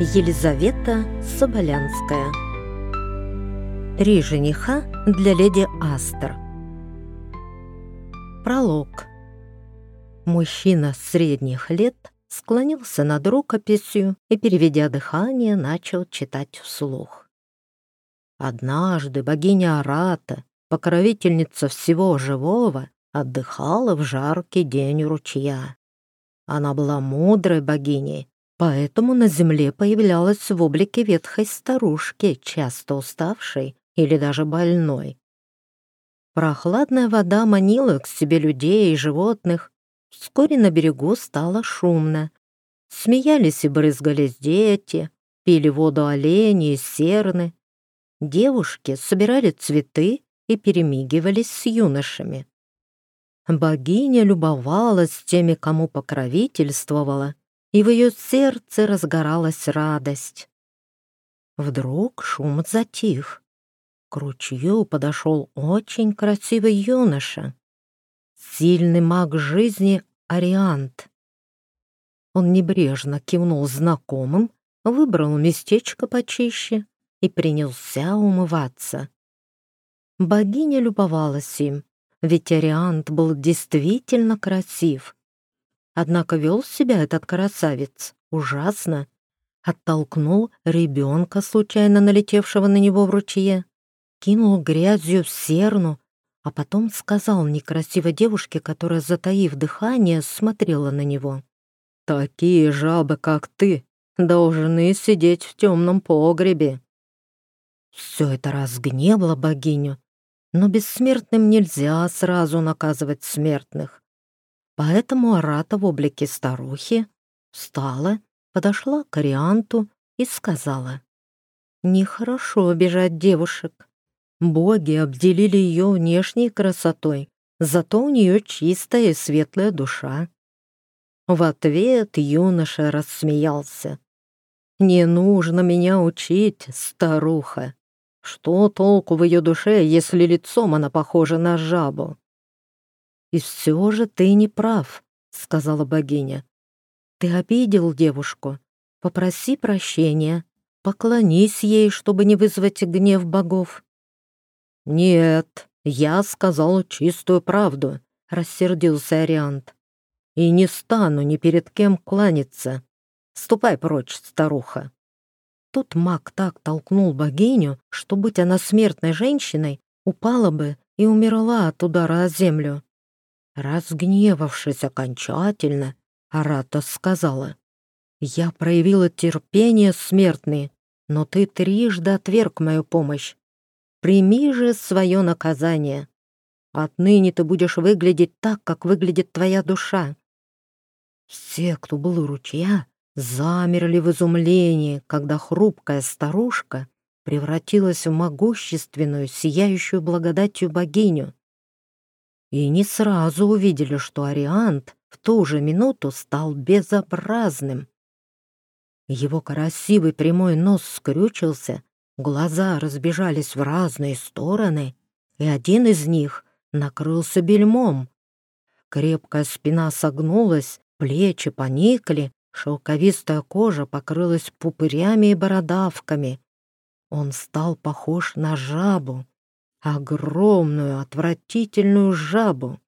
Елизавета Соболянская Три жениха для леди Астер Пролог Мужчина средних лет склонился над рукописью и, переведя дыхание, начал читать вслух. Однажды богиня Арата, покровительница всего живого, отдыхала в жаркий день ручья. Она была мудрой богиней, поэтому на земле появлялась в облике ветхой старушки, часто уставшей или даже больной. Прохладная вода манила к себе людей и животных. Вскоре на берегу стало шумно. Смеялись и брызгались дети, пили воду олени и серны. Девушки собирали цветы и перемигивались с юношами. Богиня любовалась теми, кому покровительствовала, и в ее сердце разгоралась радость. Вдруг шум затих. К ручью подошел очень красивый юноша, сильный маг жизни Ариант. Он небрежно кивнул знакомым, выбрал местечко почище и принялся умываться. Богиня любовалась им, ведь Ариант был действительно красив. Однако вел себя этот красавец ужасно. Оттолкнул ребенка, случайно налетевшего на него в ручье, кинул грязью в серну, а потом сказал некрасивой девушке, которая, затаив дыхание, смотрела на него. «Такие жабы, как ты, должны сидеть в темном погребе». Все это разгневало богиню, но бессмертным нельзя сразу наказывать смертных. Поэтому Арата в облике старухи встала, подошла к Арианту и сказала, «Нехорошо обижать девушек. Боги обделили ее внешней красотой, зато у нее чистая и светлая душа. В ответ юноша рассмеялся. «Не нужно меня учить, старуха. Что толку в ее душе, если лицом она похожа на жабу?» «И все же ты не прав», — сказала богиня. «Ты обидел девушку. Попроси прощения, поклонись ей, чтобы не вызвать гнев богов. «Нет, я сказал чистую правду», — рассердился Ариант. «И не стану ни перед кем кланяться. Ступай прочь, старуха». Тут маг так толкнул богиню, что, будь она смертной женщиной, упала бы и умерла от удара о землю. Разгневавшись окончательно, Арата сказала, «Я проявила терпение смертный, но ты трижды отверг мою помощь. Прими же свое наказание. Отныне ты будешь выглядеть так, как выглядит твоя душа». Все, кто был у ручья, замерли в изумлении, когда хрупкая старушка превратилась в могущественную, сияющую благодатью богиню. И не сразу увидели, что Ариант в ту же минуту стал безобразным. Его красивый прямой нос скрючился, Глаза разбежались в разные стороны, и один из них накрылся бельмом. Крепкая спина согнулась, плечи поникли, шелковистая кожа покрылась пупырями и бородавками. Он стал похож на жабу, огромную, отвратительную жабу.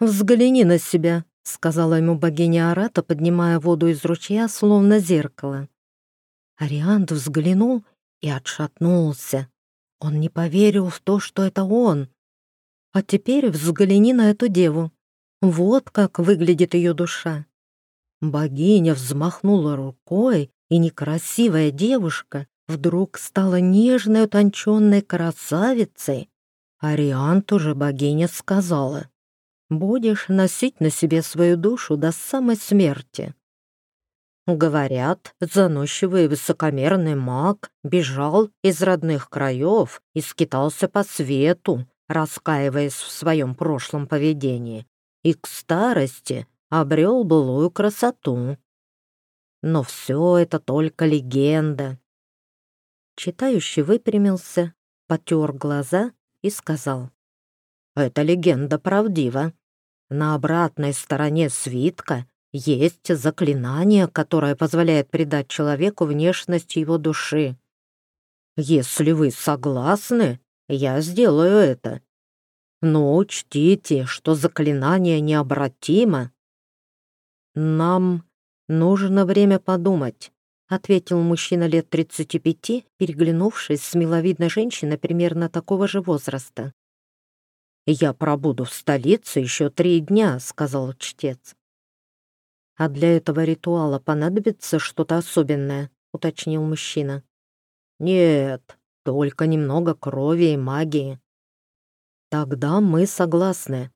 «Взгляни на себя», — сказала ему богиня Арата, поднимая воду из ручья, словно зеркало. Ариант взглянул и отшатнулся. Он не поверил в то, что это он. А теперь взгляни на эту деву. Вот как выглядит ее душа. Богиня взмахнула рукой, и некрасивая девушка вдруг стала нежной, утонченной красавицей. Арианту же богиня сказала, «Будешь носить на себе свою душу до самой смерти». Говорят, заносчивый высокомерный маг бежал из родных краев и скитался по свету, раскаиваясь в своем прошлом поведении, и к старости обрел былую красоту. Но все это только легенда. Читающий выпрямился, потер глаза и сказал. «Эта легенда правдива. На обратной стороне свитка есть заклинание, которое позволяет придать человеку внешность его души. Если вы согласны, я сделаю это. Но учтите, что заклинание необратимо. Нам нужно время подумать, ответил мужчина лет 35, переглянувшись с миловидной женщиной примерно такого же возраста. «Я пробуду в столице еще три дня», — сказал чтец. «А для этого ритуала понадобится что-то особенное», — уточнил мужчина. «Нет, только немного крови и магии». «Тогда мы согласны»,